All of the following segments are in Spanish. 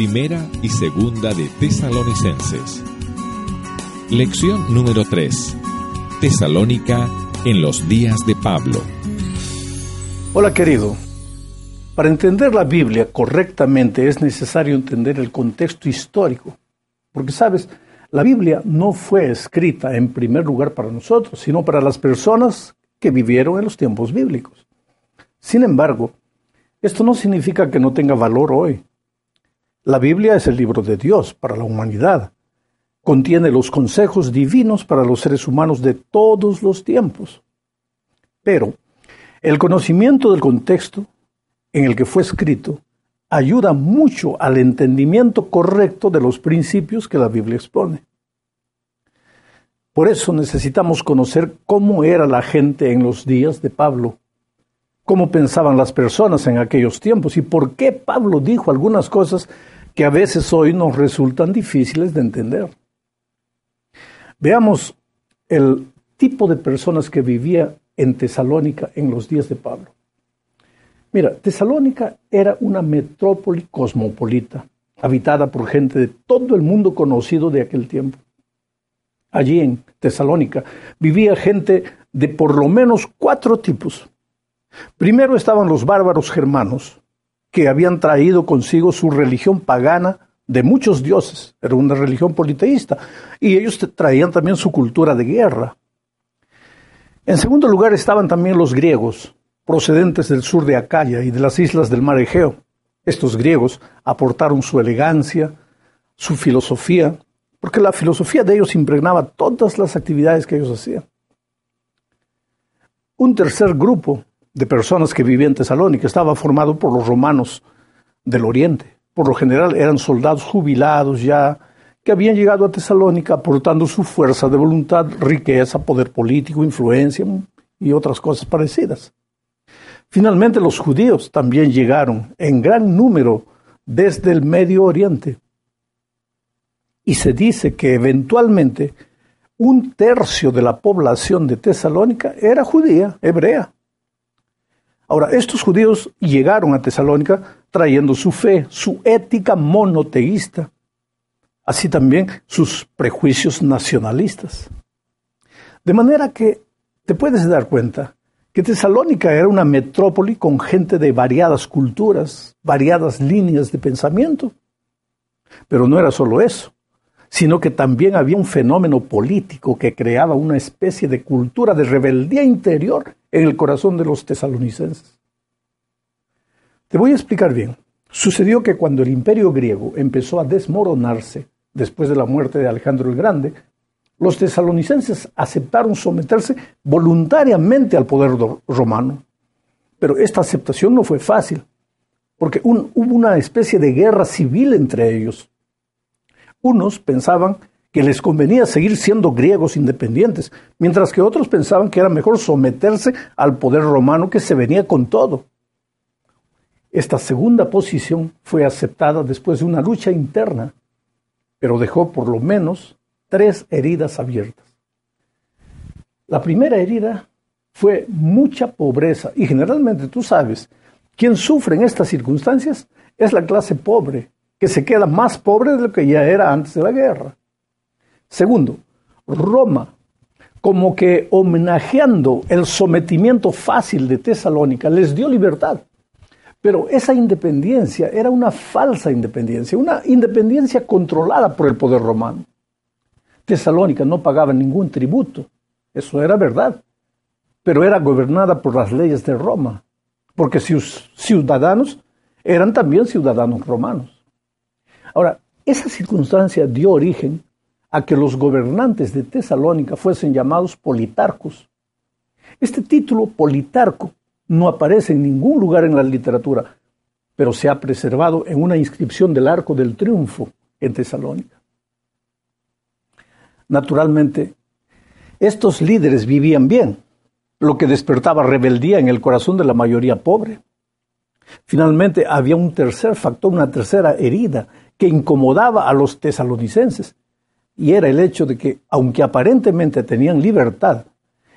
Primera y segunda de Tesalonicenses. Lección número 3. Tesalónica en los días de Pablo. Hola querido. Para entender la Biblia correctamente es necesario entender el contexto histórico. Porque sabes, la Biblia no fue escrita en primer lugar para nosotros, sino para las personas que vivieron en los tiempos bíblicos. Sin embargo, esto no significa que no tenga valor hoy. La Biblia es el libro de Dios para la humanidad. Contiene los consejos divinos para los seres humanos de todos los tiempos. Pero el conocimiento del contexto en el que fue escrito ayuda mucho al entendimiento correcto de los principios que la Biblia expone. Por eso necesitamos conocer cómo era la gente en los días de Pablo cómo pensaban las personas en aquellos tiempos y por qué Pablo dijo algunas cosas que a veces hoy nos resultan difíciles de entender. Veamos el tipo de personas que vivía en Tesalónica en los días de Pablo. Mira, Tesalónica era una metrópoli cosmopolita, habitada por gente de todo el mundo conocido de aquel tiempo. Allí en Tesalónica vivía gente de por lo menos cuatro tipos. Primero estaban los bárbaros germanos, que habían traído consigo su religión pagana de muchos dioses, era una religión politeísta, y ellos traían también su cultura de guerra. En segundo lugar estaban también los griegos, procedentes del sur de Acaya y de las islas del mar Egeo. Estos griegos aportaron su elegancia, su filosofía, porque la filosofía de ellos impregnaba todas las actividades que ellos hacían. Un tercer grupo de personas que vivían en Tesalónica estaba formado por los romanos del Oriente. Por lo general eran soldados jubilados ya que habían llegado a Tesalónica aportando su fuerza de voluntad, riqueza, poder político, influencia y otras cosas parecidas. Finalmente los judíos también llegaron en gran número desde el Medio Oriente. Y se dice que eventualmente un tercio de la población de Tesalónica era judía, hebrea. Ahora, estos judíos llegaron a Tesalónica trayendo su fe, su ética monoteísta, así también sus prejuicios nacionalistas. De manera que te puedes dar cuenta que Tesalónica era una metrópoli con gente de variadas culturas, variadas líneas de pensamiento. Pero no era solo eso sino que también había un fenómeno político que creaba una especie de cultura de rebeldía interior en el corazón de los tesalonicenses. Te voy a explicar bien. Sucedió que cuando el imperio griego empezó a desmoronarse después de la muerte de Alejandro el Grande, los tesalonicenses aceptaron someterse voluntariamente al poder romano. Pero esta aceptación no fue fácil, porque hubo una especie de guerra civil entre ellos. Unos pensaban que les convenía seguir siendo griegos independientes, mientras que otros pensaban que era mejor someterse al poder romano que se venía con todo. Esta segunda posición fue aceptada después de una lucha interna, pero dejó por lo menos tres heridas abiertas. La primera herida fue mucha pobreza y generalmente tú sabes, quien sufre en estas circunstancias es la clase pobre, que se queda más pobre de lo que ya era antes de la guerra. Segundo, Roma, como que homenajeando el sometimiento fácil de Tesalónica, les dio libertad. Pero esa independencia era una falsa independencia, una independencia controlada por el poder romano. Tesalónica no pagaba ningún tributo, eso era verdad, pero era gobernada por las leyes de Roma, porque sus ciudadanos eran también ciudadanos romanos. Ahora, esa circunstancia dio origen a que los gobernantes de Tesalónica fuesen llamados politarcos. Este título politarco no aparece en ningún lugar en la literatura, pero se ha preservado en una inscripción del Arco del Triunfo en Tesalónica. Naturalmente, estos líderes vivían bien, lo que despertaba rebeldía en el corazón de la mayoría pobre. Finalmente, había un tercer factor, una tercera herida que incomodaba a los tesalonicenses, y era el hecho de que, aunque aparentemente tenían libertad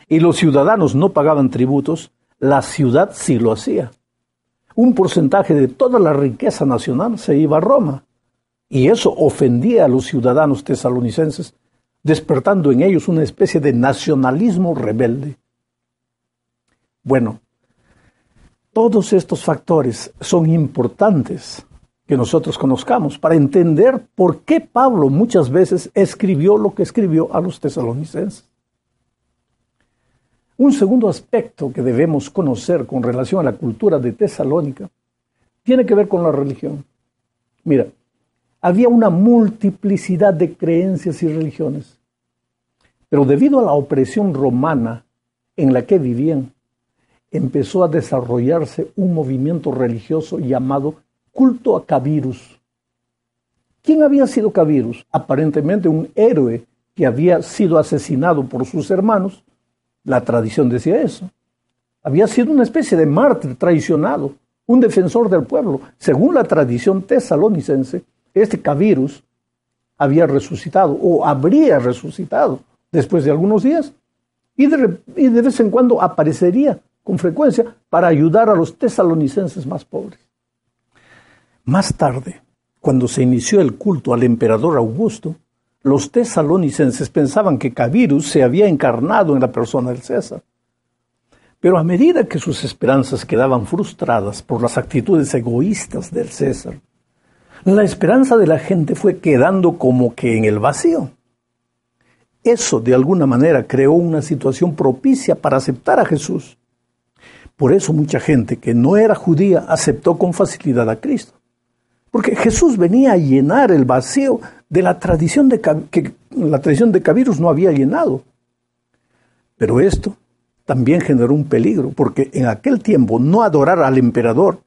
y los ciudadanos no pagaban tributos, la ciudad sí lo hacía. Un porcentaje de toda la riqueza nacional se iba a Roma. Y eso ofendía a los ciudadanos tesalonicenses, despertando en ellos una especie de nacionalismo rebelde. Bueno, todos estos factores son importantes que nosotros conozcamos para entender por qué Pablo muchas veces escribió lo que escribió a los tesalonicenses. Un segundo aspecto que debemos conocer con relación a la cultura de Tesalónica tiene que ver con la religión. Mira, había una multiplicidad de creencias y religiones, pero debido a la opresión romana en la que vivían, empezó a desarrollarse un movimiento religioso llamado culto a Cabirus. ¿Quién había sido Cabirus? Aparentemente un héroe que había sido asesinado por sus hermanos. La tradición decía eso. Había sido una especie de mártir traicionado, un defensor del pueblo. Según la tradición tesalonicense, este Cabirus había resucitado o habría resucitado después de algunos días y de, y de vez en cuando aparecería con frecuencia para ayudar a los tesalonicenses más pobres. Más tarde, cuando se inició el culto al emperador Augusto, los tesalonicenses pensaban que Cabirus se había encarnado en la persona del César. Pero a medida que sus esperanzas quedaban frustradas por las actitudes egoístas del César, la esperanza de la gente fue quedando como que en el vacío. Eso de alguna manera creó una situación propicia para aceptar a Jesús. Por eso mucha gente que no era judía aceptó con facilidad a Cristo. Porque Jesús venía a llenar el vacío de la tradición de que la tradición de Cabirus no había llenado. Pero esto también generó un peligro, porque en aquel tiempo no adorar al emperador,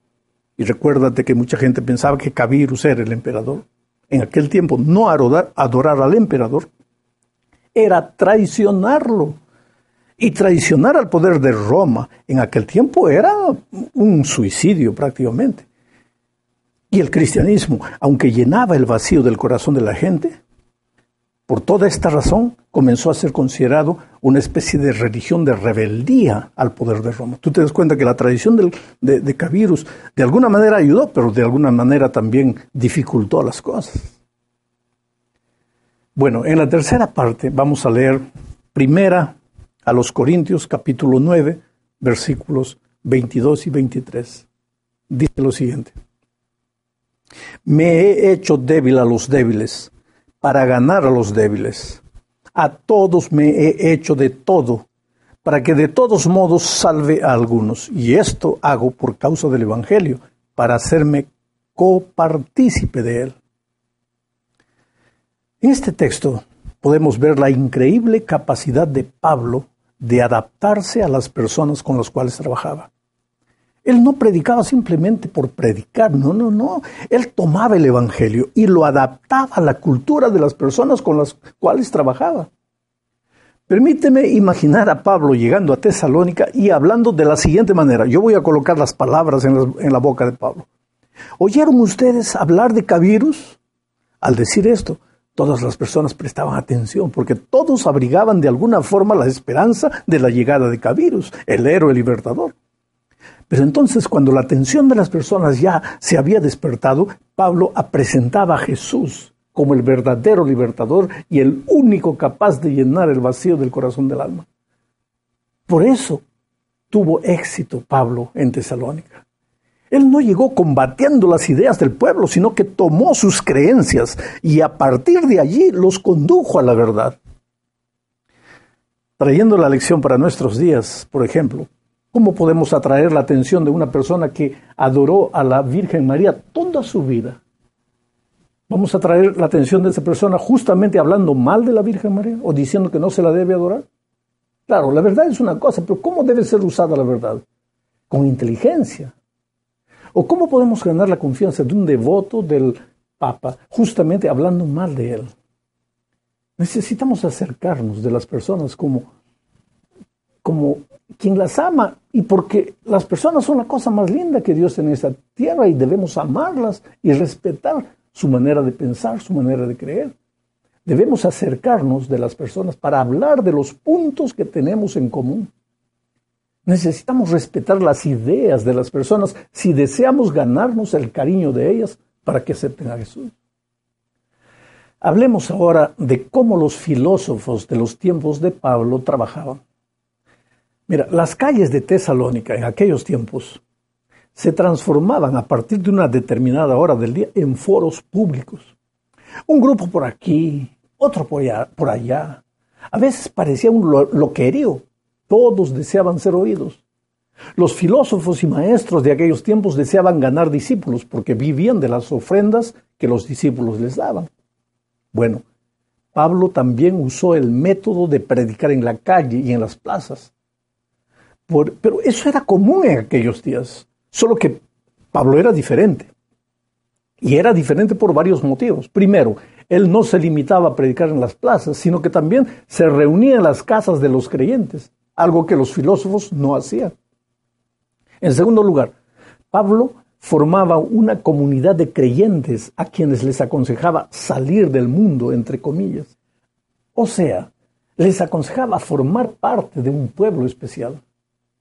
y recuérdate que mucha gente pensaba que Cabirus era el emperador, en aquel tiempo no adorar al emperador era traicionarlo. Y traicionar al poder de Roma en aquel tiempo era un suicidio prácticamente. Y el cristianismo, aunque llenaba el vacío del corazón de la gente, por toda esta razón comenzó a ser considerado una especie de religión de rebeldía al poder de Roma. Tú te das cuenta que la tradición de, de de alguna manera ayudó, pero de alguna manera también dificultó las cosas. Bueno, en la tercera parte vamos a leer primera a los Corintios capítulo 9, versículos 22 y 23. Dice lo siguiente. Me he hecho débil a los débiles para ganar a los débiles. A todos me he hecho de todo para que de todos modos salve a algunos. Y esto hago por causa del Evangelio, para hacerme copartícipe de él. En este texto podemos ver la increíble capacidad de Pablo de adaptarse a las personas con las cuales trabajaba. Él no predicaba simplemente por predicar, no, no, no. Él tomaba el Evangelio y lo adaptaba a la cultura de las personas con las cuales trabajaba. Permíteme imaginar a Pablo llegando a Tesalónica y hablando de la siguiente manera. Yo voy a colocar las palabras en la, boca de Pablo. ¿Oyeron ustedes hablar de Cabirus? Al decir esto, todas las personas prestaban atención porque todos abrigaban de alguna forma la esperanza de la llegada de Cabirus, el héroe libertador. Pero entonces cuando la atención de las personas ya se había despertado, Pablo presentaba a Jesús como el verdadero libertador y el único capaz de llenar el vacío del corazón del alma. Por eso tuvo éxito Pablo en Tesalónica. Él no llegó combatiendo las ideas del pueblo, sino que tomó sus creencias y a partir de allí los condujo a la verdad. Trayendo la lección para nuestros días, por ejemplo, ¿Cómo podemos atraer la atención de una persona que adoró a la Virgen María toda su vida? ¿Vamos a atraer la atención de esa persona justamente hablando mal de la Virgen María o diciendo que no se la debe adorar? Claro, la verdad es una cosa, pero ¿cómo debe ser usada la verdad? Con inteligencia. ¿O cómo podemos ganar la confianza de un devoto del Papa justamente hablando mal de él? Necesitamos acercarnos de las personas como, como quien las ama y porque las personas son la cosa más linda que Dios en esta tierra y debemos amarlas y respetar su manera de pensar, su manera de creer. Debemos acercarnos de las personas para hablar de los puntos que tenemos en común. Necesitamos respetar las ideas de las personas si deseamos ganarnos el cariño de ellas para que acepten a Jesús. Hablemos ahora de cómo los filósofos de los tiempos de Pablo trabajaban. Mira, las calles de Tesalónica en aquellos tiempos se transformaban a partir de una determinada hora del día en foros públicos. Un grupo por aquí, otro por allá. A veces parecía un loquerío. Todos deseaban ser oídos. Los filósofos y maestros de aquellos tiempos deseaban ganar discípulos porque vivían de las ofrendas que los discípulos les daban. Bueno, Pablo también usó el método de predicar en la calle y en las plazas. Pero eso era común en aquellos días, solo que Pablo era diferente. Y era diferente por varios motivos. Primero, él no se limitaba a predicar en las plazas, sino que también se reunía en las casas de los creyentes, algo que los filósofos no hacían. En segundo lugar, Pablo formaba una comunidad de creyentes a quienes les aconsejaba salir del mundo, entre comillas. O sea, les aconsejaba formar parte de un pueblo especial,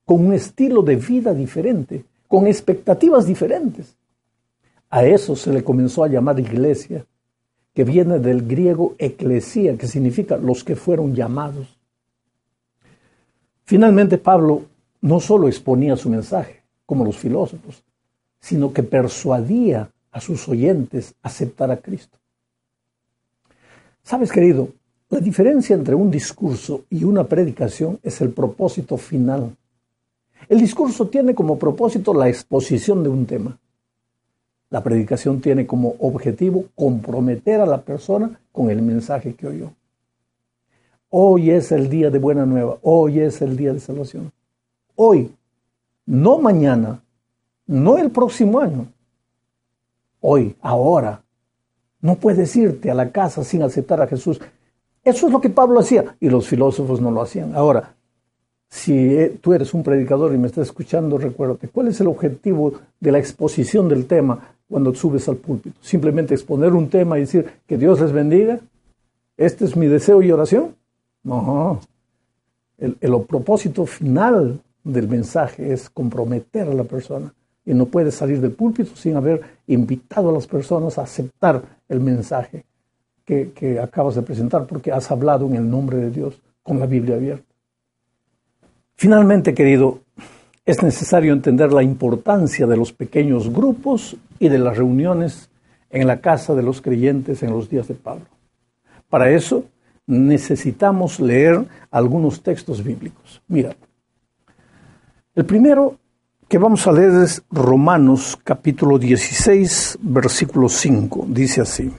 con un estilo de vida diferente, con expectativas diferentes. A eso se le comenzó a llamar iglesia, que viene del griego eclesía, que significa los que fueron llamados. Finalmente, Pablo no solo exponía su mensaje, como los filósofos, sino que persuadía a sus oyentes a aceptar a Cristo. Sabes, querido, la diferencia entre un discurso y una predicación es el propósito final. El discurso tiene como propósito la exposición de un tema. La predicación tiene como objetivo comprometer a la persona con el mensaje que oyó. Hoy es el día de buena nueva, hoy es el día de salvación. Hoy no mañana, no el próximo año, hoy, ahora. No puedes irte a la casa sin aceptar a Jesús. Eso es lo que Pablo hacía y los filósofos no lo hacían. Ahora, si eh, tú eres un predicador y me estás escuchando, recuérdate, ¿cuál es el objetivo de la exposición del tema cuando subes al púlpito? ¿Simplemente exponer un tema y decir que Dios les bendiga? ¿Este es mi deseo y oración? No. El, el propósito final del mensaje es comprometer a la persona. Y no puedes salir del púlpito sin haber invitado a las personas a aceptar el mensaje que, que acabas de presentar, porque has hablado en el nombre de Dios con la Biblia abierta. Finalmente, querido, es necesario entender la importancia de los pequeños grupos y de las reuniones en la casa de los creyentes en los días de Pablo. Para eso necesitamos leer algunos textos bíblicos. Mira, el primero que vamos a leer es Romanos capítulo 16, versículo 5. Dice así,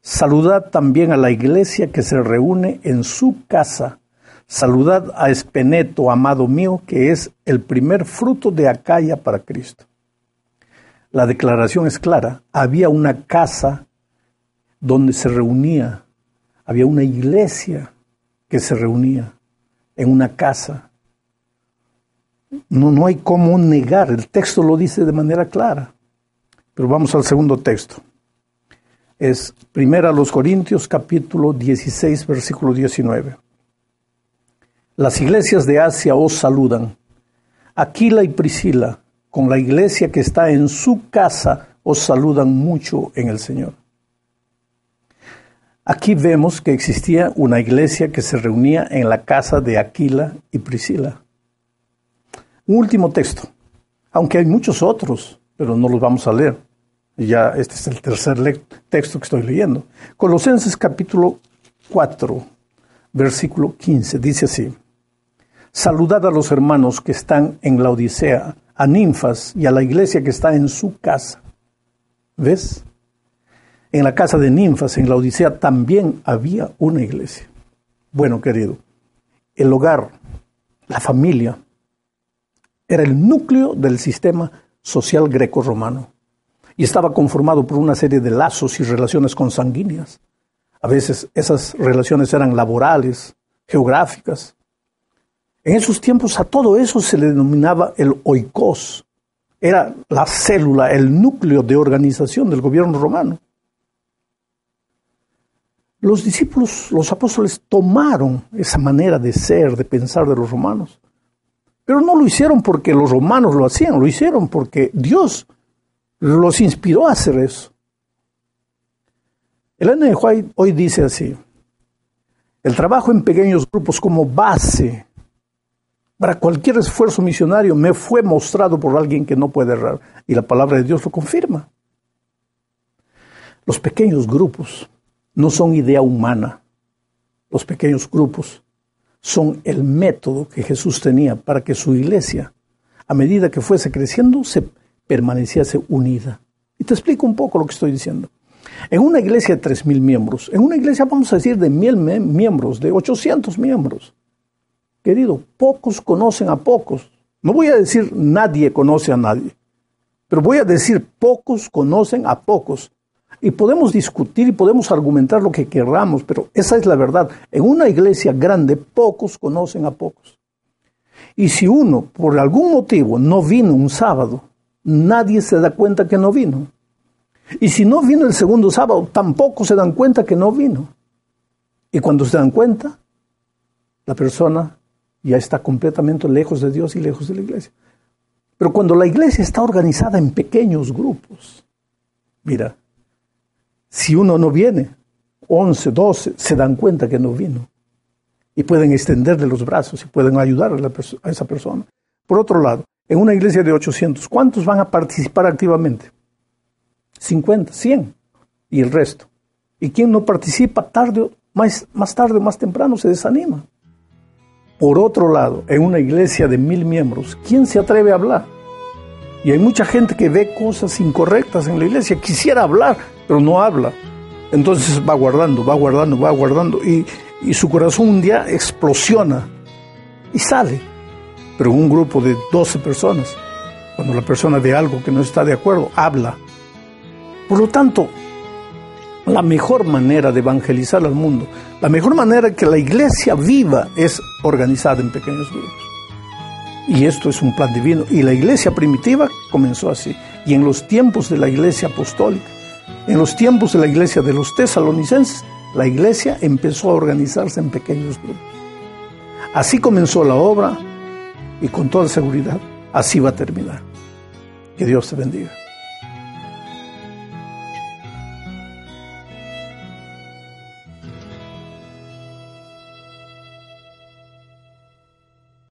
Saludad también a la iglesia que se reúne en su casa. Saludad a Espeneto, amado mío, que es el primer fruto de Acaya para Cristo. La declaración es clara. Había una casa donde se reunía, había una iglesia que se reunía en una casa no, no hay cómo negar, el texto lo dice de manera clara. Pero vamos al segundo texto. Es Primera los Corintios capítulo 16 versículo 19. Las iglesias de Asia os saludan. Aquila y Priscila, con la iglesia que está en su casa, os saludan mucho en el Señor. Aquí vemos que existía una iglesia que se reunía en la casa de Aquila y Priscila. Un último texto, aunque hay muchos otros, pero no los vamos a leer. Ya este es el tercer texto que estoy leyendo. Colosenses capítulo 4, versículo 15, dice así. Saludad a los hermanos que están en la Odisea, a ninfas y a la iglesia que está en su casa. ¿Ves? En la casa de ninfas, en la Odisea, también había una iglesia. Bueno, querido, el hogar, la familia, era el núcleo del sistema social greco-romano y estaba conformado por una serie de lazos y relaciones consanguíneas. A veces esas relaciones eran laborales, geográficas. En esos tiempos a todo eso se le denominaba el oikos. Era la célula, el núcleo de organización del gobierno romano. Los discípulos, los apóstoles tomaron esa manera de ser, de pensar de los romanos pero no lo hicieron porque los romanos lo hacían, lo hicieron porque Dios los inspiró a hacer eso. Elena de hoy dice así, el trabajo en pequeños grupos como base para cualquier esfuerzo misionario me fue mostrado por alguien que no puede errar y la palabra de Dios lo confirma. Los pequeños grupos no son idea humana. Los pequeños grupos son el método que Jesús tenía para que su iglesia, a medida que fuese creciendo, se permaneciese unida. Y te explico un poco lo que estoy diciendo. En una iglesia de 3.000 miembros, en una iglesia vamos a decir de 1.000 miembros, de 800 miembros, querido, pocos conocen a pocos. No voy a decir nadie conoce a nadie, pero voy a decir pocos conocen a pocos. Y podemos discutir y podemos argumentar lo que queramos, pero esa es la verdad. En una iglesia grande, pocos conocen a pocos. Y si uno, por algún motivo, no vino un sábado, nadie se da cuenta que no vino. Y si no vino el segundo sábado, tampoco se dan cuenta que no vino. Y cuando se dan cuenta, la persona ya está completamente lejos de Dios y lejos de la iglesia. Pero cuando la iglesia está organizada en pequeños grupos, mira, si uno no viene, 11, 12, se dan cuenta que no vino. Y pueden extenderle los brazos y pueden ayudar a, esa persona. Por otro lado, en una iglesia de 800, ¿cuántos van a participar activamente? 50, 100 y el resto. Y quien no participa tarde, más tarde o más temprano se desanima. Por otro lado, en una iglesia de mil miembros, ¿quién se atreve a hablar? Y hay mucha gente que ve cosas incorrectas en la iglesia, quisiera hablar, pero no habla. Entonces va guardando, va guardando, va guardando y, y su corazón un día explosiona y sale. Pero un grupo de 12 personas, cuando la persona ve algo que no está de acuerdo, habla por lo tanto, la mejor manera de evangelizar al mundo, la mejor manera que la iglesia viva es organizada en pequeños grupos. Y esto es un plan divino. Y la iglesia primitiva comenzó así. Y en los tiempos de la iglesia apostólica, en los tiempos de la iglesia de los tesalonicenses, la iglesia empezó a organizarse en pequeños grupos. Así comenzó la obra y con toda seguridad así va a terminar. Que Dios te bendiga.